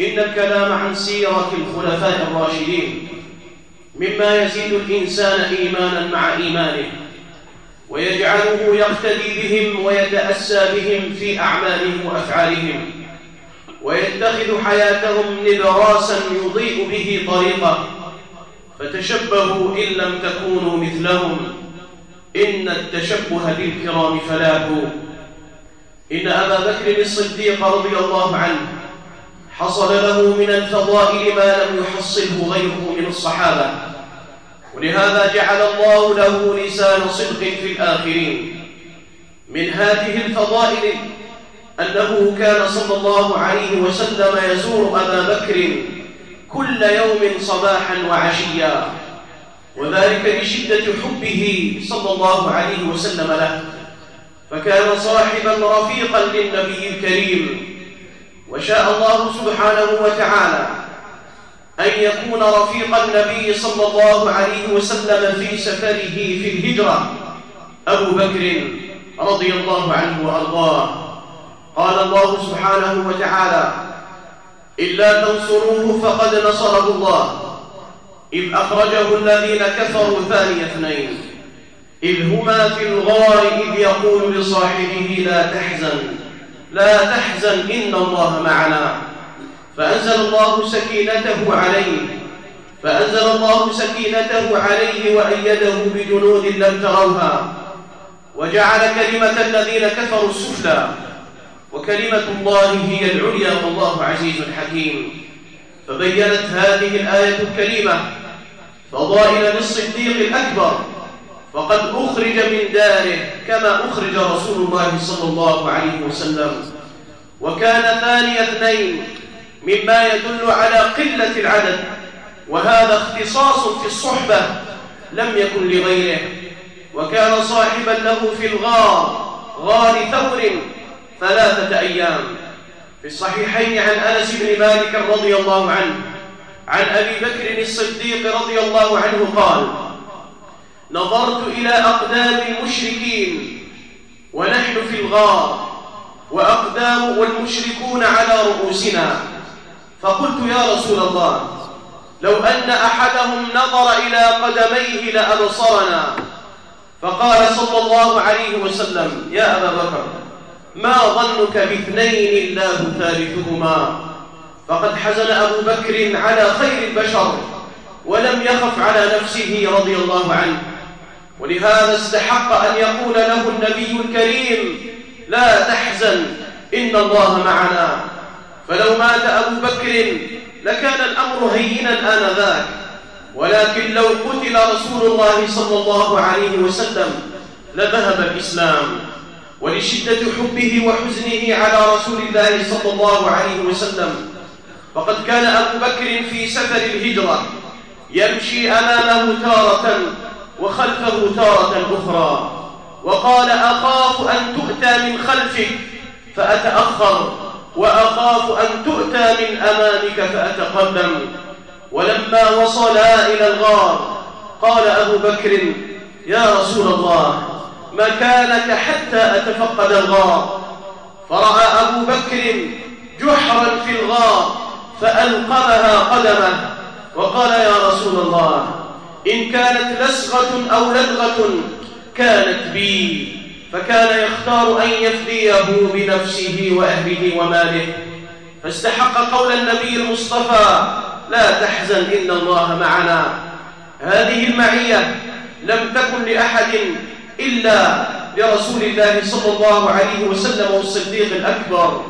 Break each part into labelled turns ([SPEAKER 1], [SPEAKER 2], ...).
[SPEAKER 1] إن الكلام عن سيرة الخلفاء الراشدين مما يزيد الإنسان إيمانا مع إيمانه ويجعله يقتدي بهم ويتأسى بهم في أعمالهم وأفعالهم ويتخذ حياتهم نبراسا يضيء به طريقه فتشبهوا إن لم تكونوا مثلهم إن التشبه بالكرام فلاح إن أبا بكر الصديق رضي الله عنه حصل له من الفضائل ما لم يحصله غيره من الصحابة. ولهذا جعل الله له لسان صدق في الآخرين. من هذه الفضائل أنه كان صلى الله عليه وسلم يزور أبا بكر كل يوم صباحا وعشيا. وذلك لشدة حبه صلى الله عليه وسلم له. فكان صاحبا رفيقا للنبي الكريم. وشاء الله سبحانه وتعالى أن يكون رفيق النبي صلى الله عليه وسلم في سفره في الهجرة. أبو بكر رضي الله عنه وأرضاه. قال الله سبحانه وتعالى إلا تنصروه فقد نصره الله. إذ أخرجه الذين كفروا ثاني اثنين. إذ هما في الغار إذ يقول لصاحبه لا تحزن. لا تحزن إن الله معنا. فأنزل الله سكينته عليه فأنزل الله سكينته عليه وأيده بجنود لم تروها. وجعل كلمة الذين كفروا السفلى وكلمة الله هي العليا والله عزيز حكيم. فبينت هذه الآية الكريمة فضائل للصديق الأكبر فقد أخرج من داره كما أخرج رسول الله صلى الله عليه وسلم. وكان ثاني اثنين مما يدل على قلة العدد وهذا اختصاص في الصحبة لم يكن لغيره. وكان صاحبا له في الغار غار ثور ثلاثة أيام. في الصحيحين عن أنس بن مالك رضي الله عنه عن أبي بكر الصديق رضي الله عنه قال نظرت إلى أقدام المشركين ونحن في الغار وأقدام والمشركون على رؤوسنا. فقلت يا رسول الله لو أن أحدهم نظر إلى قدميه لأبصرنا. فقال صلى الله عليه وسلم يا أبا بكر ما ظنك باثنين الله ثالثهما؟ فقد حزن أبو بكر على خير البشر ولم يخف على نفسه رضي الله عنه. ولهذا استحق أن يقول له النبي الكريم لا تحزن إن الله معنا. فلو مات أبو بكر لكان الأمر هينا آنذاك ولكن لو قتل رسول الله صلى الله عليه وسلم لذهب الإسلام. ولشدة حبه وحزنه على رسول الله صلى الله عليه وسلم. فقد كان أبو بكر في سفر الهجرة يمشي أمامه تارة وخلفه تارة أخرى. وقال أخاف أن تؤتى من خلفك فأتأخر وأخاف أن تؤتى من أمامك فأتقدم. ولما وصلا إلى الغار قال أبو بكر يا رسول الله مكانك حتى أتفقد الغار. فرأى أبو بكر جحرا في الغار فألقمها قدمه وقال يا رسول الله إن كانت لسغة أو لدغة كانت بي. فكان يختار أن يفديه بنفسه وأهله وماله. فاستحق قول النبي المصطفى لا تحزن إن الله معنا. هذه المعية لم تكن لأحد إلا لرسول الله صلى الله عليه وسلم والصديق الأكبر.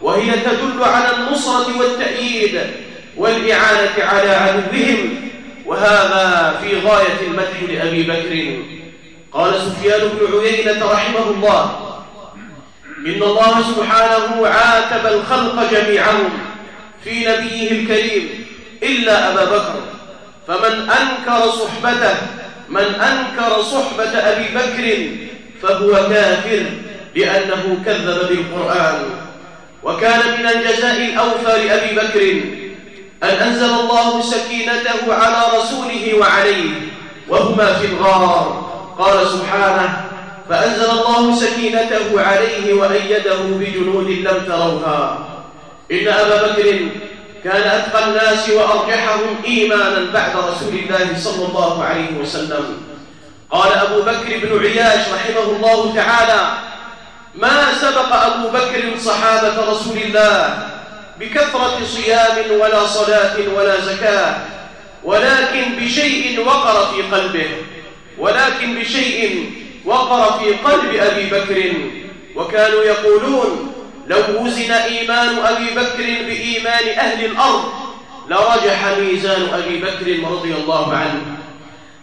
[SPEAKER 1] وهي تدل على النصرة والتأييد والإعانة على عدوهم. وهذا في غاية المدح لأبي بكر. قال سفيان بن عيينة رحمه الله إن الله سبحانه عاتب الخلق جميعهم في نبيه الكريم إلا أبا بكر. فمن أنكر صحبته من أنكر صحبة أبي بكر فهو كافر لأنه كذب بالقرآن. وكان من الجزاء الأوفى لأبي بكر أن أنزل الله سكينته على رسوله وعليه وهما في الغار. قال سبحانه فأنزل الله سكينته عليه وأيده بجنود لم تروها. إن أبا بكر كان أتقى الناس وأرجحهم إيمانا بعد رسول الله صلى الله عليه وسلم. قال أبو بكر بن عياش رحمه الله تعالى ما سبق أبو بكر صحابة رسول الله بكثرة صيام ولا صلاة ولا زكاة ولكن بشيء وقر في قلبه ولكن بشيء وقر في قلب أبي بكر. وكانوا يقولون لو وزن إيمان أبي بكر بإيمان أهل الأرض لرجح ميزان أبي بكر رضي الله عنه.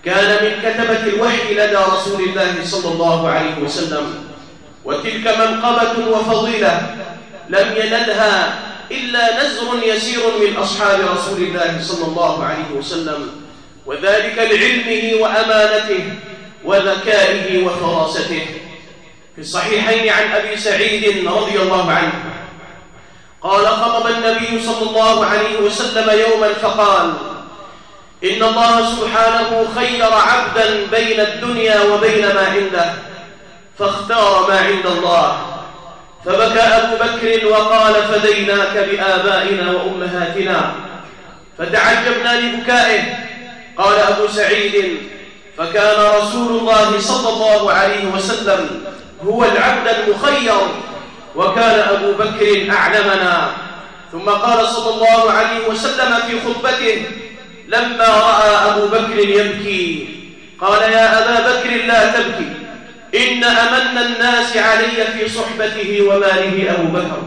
[SPEAKER 1] كان من كتبة الوحي لدى رسول الله صلى الله عليه وسلم وتلك منقبة وفضيلة لم ينلها إلا نزر يسير من أصحاب رسول الله صلى الله عليه وسلم وذلك لعلمه وأمانته وذكائه وفراسته. في الصحيحين عن أبي سعيد رضي الله عنه قال خطب النبي صلى الله عليه وسلم يوما فقال إن الله سبحانه خير عبدا بين الدنيا وبين ما عنده فاختار ما عند الله. فبكى أبو بكر وقال فديناك بآبائنا وأمهاتنا فتعجبنا لبكائه. قال أبو سعيد فكان رسول الله صلى الله عليه وسلم هو العبد المخير وكان أبو بكر أعلمنا. ثم قال صلى الله عليه وسلم في خطبته لما رأى أبو بكر يبكي قال يا أبا بكر لا تبكي. إن أمن الناس علي في صحبته وماله أبو بكر.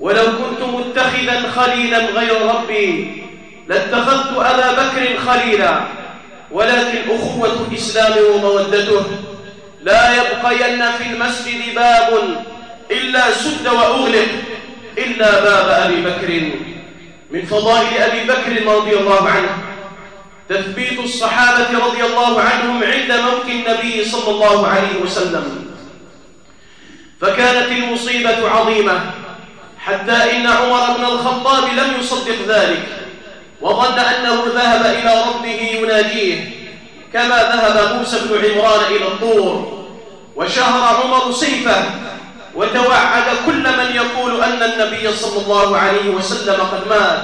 [SPEAKER 1] ولو كنت متخذا خليلا غير ربي لاتخذت أبا بكر خليلا. ولكن أخوة الإسلام ومودته لا يبقين في المسجد باب إلا سد وأغلق. إلا باب أبي بكر. من فضائل أبي بكر رضي الله عنه. تثبيت الصحابة رضي الله عنهم عند موت النبي صلى الله عليه وسلم. فكانت المصيبة عظيمة حتى إن عمر بن الخطاب لم يصدق ذلك وظن أنه ذهب إلى ربه يناجيه كما ذهب موسى بن عمران إلى الطور وشهر عمر سيفه وتوعد كل من يقول أن النبي صلى الله عليه وسلم قد مات.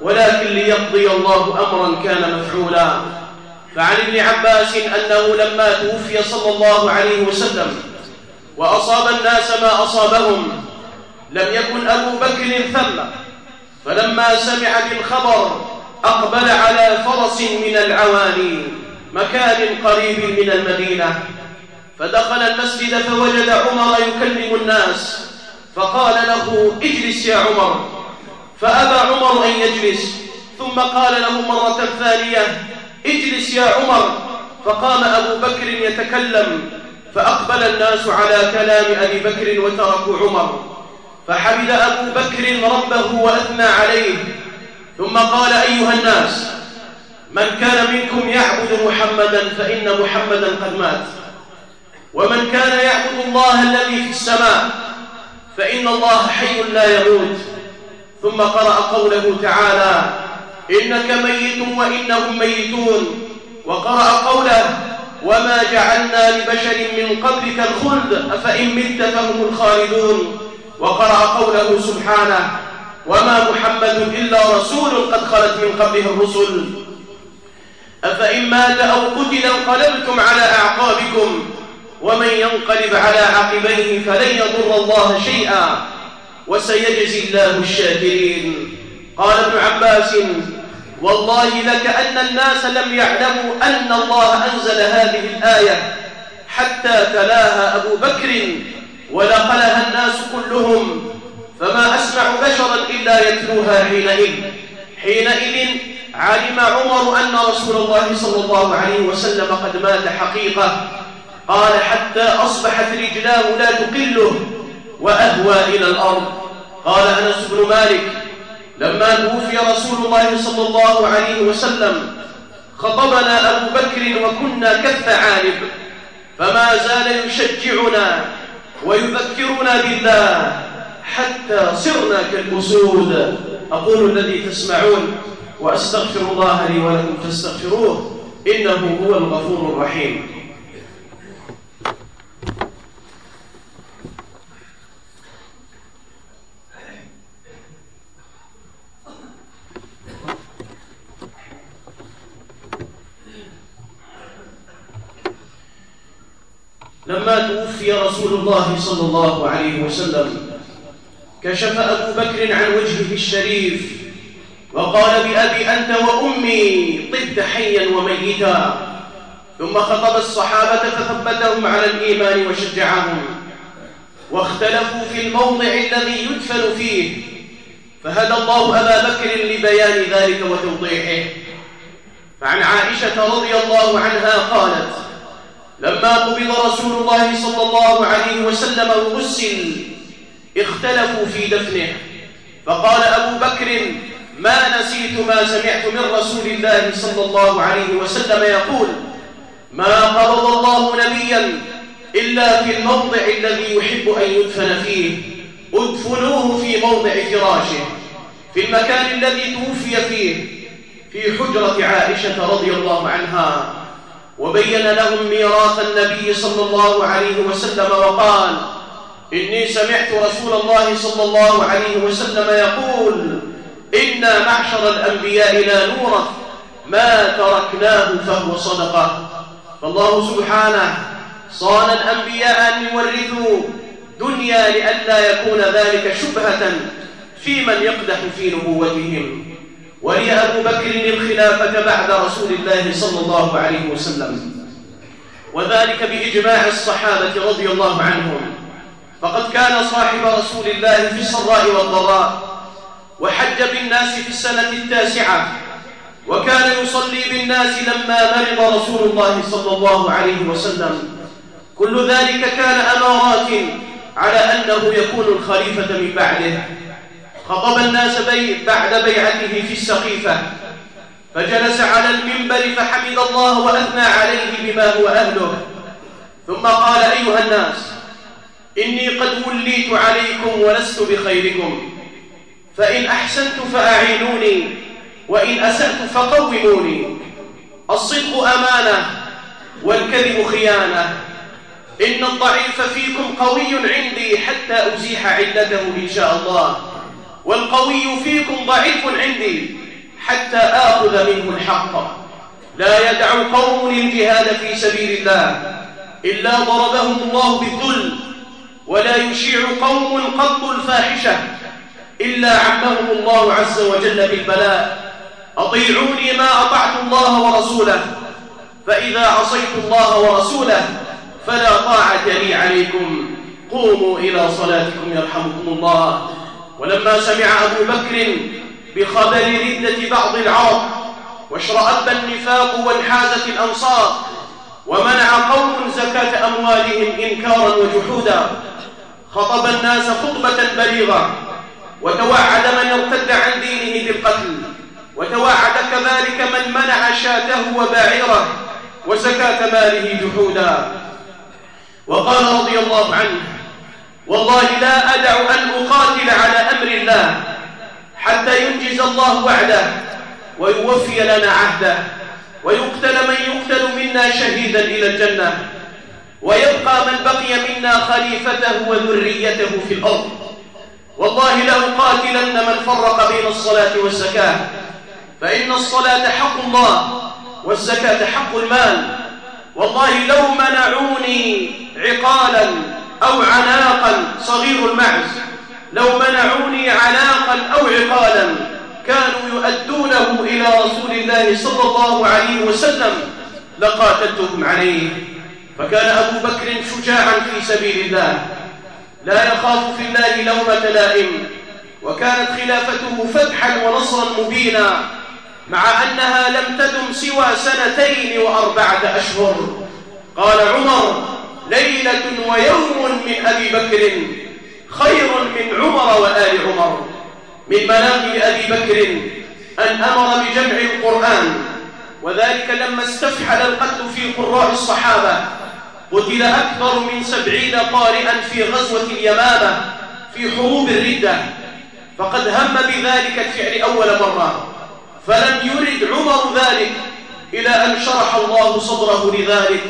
[SPEAKER 1] ولكن ليقضي الله أمرا كان مفعولا. فعن ابن عباس أنه لما توفي صلى الله عليه وسلم وأصاب الناس ما أصابهم لم يكن أبو بكر ثم. فلما سمع بالخبر أقبل على فرس من العواني مكان قريب من المدينة. فدخل المسجد فوجد عمر يكلم الناس فقال له اجلس يا عمر. فأبى عمر أن يجلس ثم قال له مرة ثانية اجلس يا عمر. فقام أبو بكر يتكلم فأقبل الناس على كلام أبي بكر وتركوا عمر. فحمد أبو بكر ربه وأثنى عليه. ثم قال أيها الناس من كان منكم يعبد محمدا فإن محمدا قد مات. ومن كان يعبد الله الذي في السماء فإن الله حي لا يموت. ثم قرأ قوله تعالى إنك ميت وإنهم ميتون. وقرأ قوله وما جعلنا لبشر من قبلك الخلد أفإن مت فهم الخالدون. وقرأ قوله سبحانه وما محمد إلا رسول قد خلت من قبله الرسل. أفإن مات أو قتل انقلبتم على أعقابكم ومن ينقلب على عقبيه فلن يضر الله شيئا. وسيجزي الله الشاكرين. قال ابن عباس والله لكأن الناس لم يعلموا أن الله أنزل هذه الآية حتى تلاها أبو بكر ونقلها الناس كلهم فما أسمع بشرا إلا يتلوها حينئذ. حينئذ علم عمر أن رسول الله صلى الله عليه وسلم قد مات حقيقة. قال حتى أصبحت رجلاه لا تقله. وأهوى إلى الأرض. قال أنس بن مالك لما توفي رسول الله صلى الله عليه وسلم خطبنا أبو بكر وكنا كف عالب فما زال يشجعنا ويذكرنا بالله حتى صرنا كالأسود. أقول الذي تسمعون وأستغفر الله لي ولكم فاستغفروه إنه هو الغفور الرحيم. لما توفي رسول الله صلى الله عليه وسلم كشف أبو بكر عن وجهه الشريف وقال بأبي أنت وأمي طبت حيا وميتا. ثم خطب الصحابة فثبتهم على الإيمان وشجعهم واختلفوا في الموضع الذي يدفن فيه. فهدى الله أبا بكر لبيان ذلك وتوضيحه. فعن عائشة رضي الله عنها قالت لما قبض رسول الله صلى الله عليه وسلم وغسل اختلفوا في دفنه. فقال أبو بكر ما نسيت ما سمعت من رسول الله صلى الله عليه وسلم يقول ما قبض الله نبيا إلا في الموضع الذي يحب أن يدفن فيه. ادفنوه في موضع فراشه في المكان الذي توفي فيه. في حجرة عائشة رضي الله عنها. وبين لهم ميراث النبي صلى الله عليه وسلم وقال إني سمعت رسول الله صلى الله عليه وسلم يقول إنا معشر الأنبياء لا نورث ما تركناه فهو صدقة. فالله سبحانه صان الأنبياء أن يورثوا دنيا لئلا يكون ذلك شبهة في من يقدح في نبوتهم. ولي أبو بكر الخلافة بعد رسول الله صلى الله عليه وسلم. وذلك بإجماع الصحابة رضي الله عنهم. فقد كان صاحب رسول الله في السراء والضراء وحج بالناس في السنة التاسعة وكان يصلي بالناس لما مرض رسول الله صلى الله عليه وسلم. كل ذلك كان أمارات على أنه يكون الخليفة من بعده. خطب الناس بي بعد بيعته في السقيفة. فجلس على المنبر فحمد الله وأثنى عليه بما هو أهله. ثم قال أيها الناس إني قد وليت عليكم ولست بخيركم. فإن أحسنت فأعينوني وإن أسأت فقوموني. الصدق أمانة والكذب خيانة. إن الضعيف فيكم قوي عندي حتى أزيح علته إن شاء الله. والقوي فيكم ضعيف عندي حتى آخذ منه الحق. لا يدع قوم الجهاد في سبيل الله إلا ضربهم الله بالذل. ولا يشيع قوم قط الفاحشة إلا عمهم الله عز وجل بالبلاء. أطيعوني ما أطعت الله ورسوله فإذا عصيت الله ورسوله فلا طاعة لي عليكم. قوموا إلى صلاتكم يرحمكم الله. ولما سمع أبو بكر بخبر ردة بعض العرب واشرأب النفاق وانحازت الأنصار ومنع قوم زكاة أموالهم إنكارا وجحودا خطب الناس خطبة بليغة وتوعد من ارتد عن دينه بالقتل وتوعد كذلك من منع شاته وباعره وزكاة ماله جحودا. وقال رضي الله عنه والله لا أدع أن أقاتل على أمر الله حتى ينجز الله وعده ويوفي لنا عهده ويقتل من يقتل منا شهيدا إلى الجنة ويبقى من بقي منا خليفته وذريته في الأرض. والله لأقاتلن من فرق بين الصلاة والزكاة فإن الصلاة حق الله والزكاة حق المال. والله لو منعوني عقالا أو عناقا صغير المعز. لو منعوني عناقا أو عقالا كانوا يؤدونه إلى رسول الله صلى الله عليه وسلم. لقاتلتهم عليه. فكان أبو بكر شجاعا في سبيل الله. لا يخاف في الله لومة لائم. وكانت خلافته فتحا ونصرا مبينا. مع أنها لم تدم سوى سنتين وأربعة أشهر. قال عمر ليلة ويوم من أبي بكر خير من عمر وآل عمر. من مناقب أبي بكر أن أمر بجمع القرآن وذلك لما استفحل القتل في قراء الصحابة. قتل أكثر من سبعين قارئا في غزوة اليمامة في حروب الردة. فقد هم بذلك الفعل أول مرة. فلم يرد عمر ذلك إلى أن شرح الله صدره لذلك.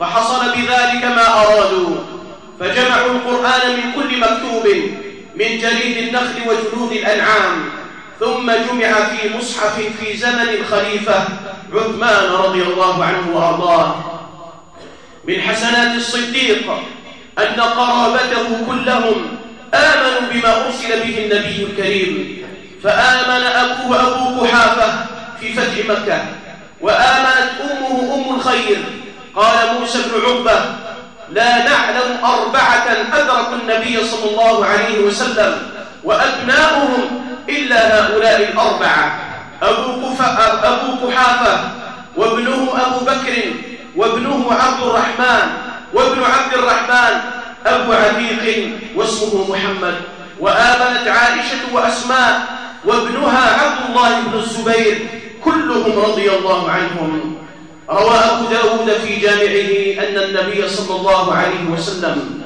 [SPEAKER 1] فحصل بذلك ما أرادوا. فجمعوا القرآن من كل مكتوب من جليد النخل وجلود الأنعام ثم جمع في مصحف في زمن الخليفة عثمان رضي الله عنه وأرضاه. من حسنات الصديق أن قرابته كلهم آمنوا بما أرسل به النبي الكريم. فآمن أبوه أبو قحافة في فتح مكة وآمنت أمه أم الخير قال موسى بن عقبة لا نعلم أربعة أدركوا النبي صلى الله عليه وسلم وأبناؤهم إلا هؤلاء الأربعة أبو, أبو قحافة وابنه أبو بكر وابنه عبد الرحمن وابن عبد الرحمن أبو عتيق واسمه محمد وآمنت عائشة وأسماء وابنها عبد الله بن الزبير كلهم رضي الله عنهم. روى أبو داود في جامعه أن النبي صلى الله عليه وسلم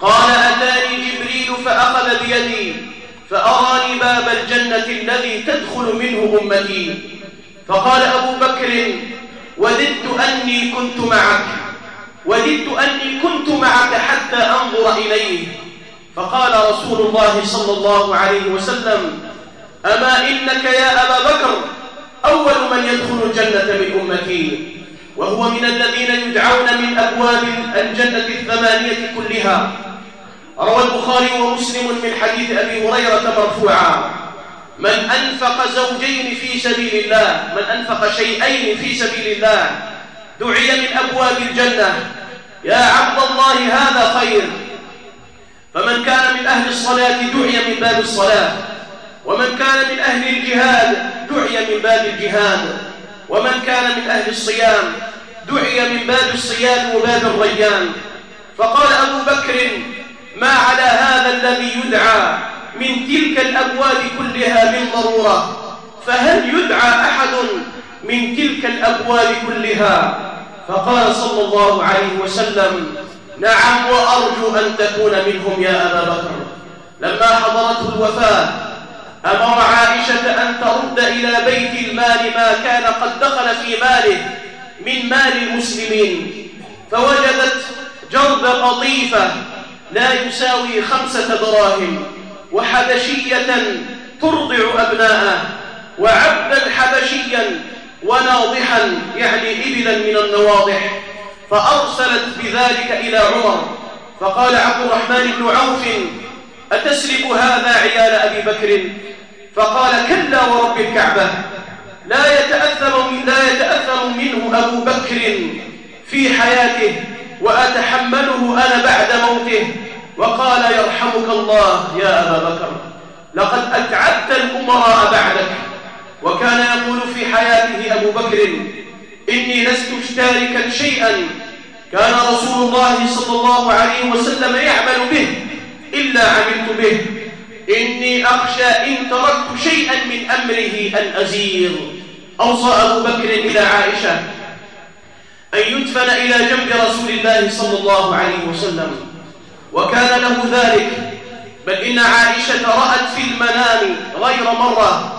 [SPEAKER 1] قال أتاني جبريل فأخذ بيدي فأراني باب الجنة الذي تدخل منه أمتي. فقال أبو بكر وددت أني كنت معك وددت أني كنت معك حتى أنظر إليه. فقال رسول الله صلى الله عليه وسلم أما إنك يا أبا بكر؟ أول من يدخل الجنة من أمتي وهو من الذين يدعون من أبواب الجنة الثمانية كلها. روى البخاري ومسلم من حديث أبي هريرة مرفوعا. من أنفق زوجين في سبيل الله من أنفق شيئين في سبيل الله دعي من أبواب الجنة. يا عبد الله هذا خير. فمن كان من أهل الصلاة دعي من باب الصلاة. ومن كان من أهل الجهاد دعي من باب الجهاد. ومن كان من أهل الصيام دعي من باب الصيام وباب الريان. فقال أبو بكر ما على هذا الذي يدعى من تلك الأبواب كلها من ضرورة؟ فهل يدعى أحد من تلك الأبواب كلها؟ فقال صلى الله عليه وسلم نعم وأرجو أن تكون منهم يا أبا بكر. لما حضرته الوفاة أمر عائشة أن ترد إلى بيت المال ما كان قد دخل في ماله من مال المسلمين. فوجدت جرد قطيفة لا يساوي خمسة دراهم وحبشية ترضع أبناءه وعبدا حبشيا وناضحا يعني إبلا من النواضح. فأرسلت بذلك إلى عمر فقال عبد الرحمن بن عوف أتسلك هذا عيال أبي بكر؟ فقال كلا ورب الكعبة. لا يتأثر من لا يتأثر منه أبو بكر في حياته وأتحمله أنا بعد موته. وقال يرحمك الله يا أبا بكر لقد أتعبت الأمراء بعدك. وكان يقول في حياته أبو بكر إني لست مشتاركا شيئا. كان رسول الله صلى الله عليه وسلم يعمل به. إلا عملت به. إني أخشى إن تركت شيئا من أمره أن أزير أوصى أبو بكر إلى عائشة أن يدفن إلى جنب رسول الله صلى الله عليه وسلم. وكان له ذلك بل إن عائشة رأت في المنام غير مرة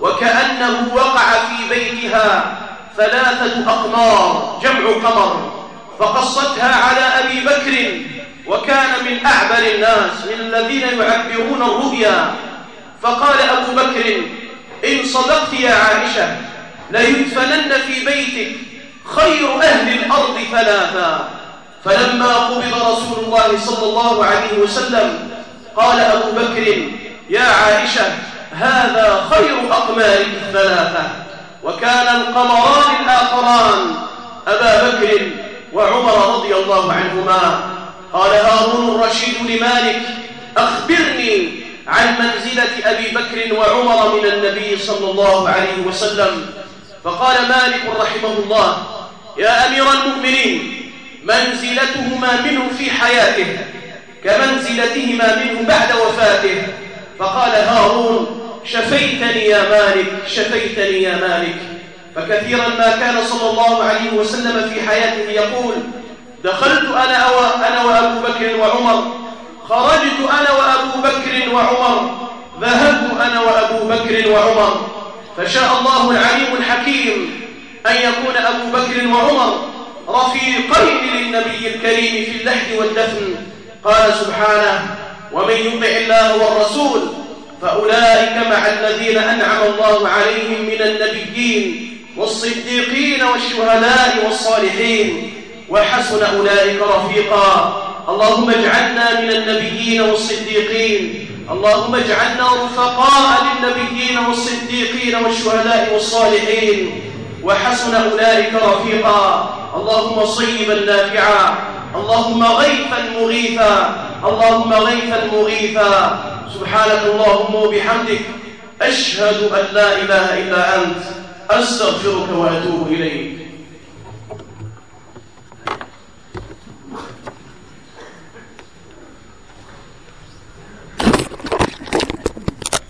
[SPEAKER 1] وكأنه وقع في بيتها ثلاثة أقمار جمع قمر فقصتها على أبي بكر وكان من أعبر الناس من الذين يعبرون الرؤيا. فقال أبو بكر إن صدقت يا عائشة ليدفنن في بيتك خير أهل الأرض ثلاثا. فلما قبض رسول الله صلى الله عليه وسلم قال أبو بكر يا عائشة هذا خير أقمارك الثلاثة. وكان القمران الآخران أبا بكر وعمر رضي الله عنهما. قال هارون الرشيد لمالك أخبرني عن منزلة أبي بكر وعمر من النبي صلى الله عليه وسلم. فقال مالك رحمه الله يا أمير المؤمنين منزلتهما منه في حياته كمنزلتهما منه بعد وفاته. فقال هارون شفيتني يا مالك شفيتني يا مالك. فكثيرا ما كان صلى الله عليه وسلم في حياته يقول دخلت أنا, أنا وأبو بكر وعمر. خرجت أنا وأبو بكر وعمر. ذهبت أنا وأبو بكر وعمر. فشاء الله العليم الحكيم أن يكون أبو بكر وعمر رفيقين للنبي الكريم في اللحد والدفن. قال سبحانه ومن يطع الله والرسول فأولئك مع الذين أنعم الله عليهم من النبيين والصديقين والشهداء والصالحين. وحسن أولئك رفيقا. اللهم اجعلنا من النبيين والصديقين. اللهم اجعلنا رفقاء للنبيين والصديقين والشهداء والصالحين. وحسن أولئك رفيقا. اللهم صيبا نافعا. اللهم غيثا مغيثا. اللهم غيثا مغيثا. سبحانك اللهم وبحمدك. أشهد أن لا إله إلا أنت. أستغفرك وأتوب إليك.